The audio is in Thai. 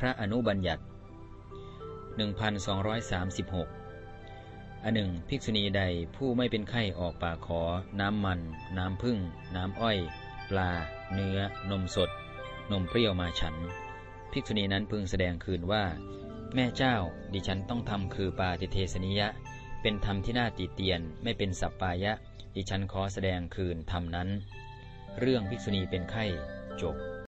พระอนุบัญญัติ 1236 อันหนึ่งภิกษุณีใดผู้ไม่เป็นไข้ออกปากขอ น้ำมัน น้ำพึ่ง น้ำอ้อย ปลา เนื้อ นมสด นมเปรี้ยวมาฉัน ภิกษุณีนั้นพึงแสดงคืนว่า แม่เจ้าดิฉันต้องทำคือปาติเทสนิยะ เป็นธรรมที่น่าติเตียน ไม่เป็นสัปปายะ ดิฉันขอแสดงคืนธรรมนั้น เรื่องภิกษุณีเป็นไข้จบ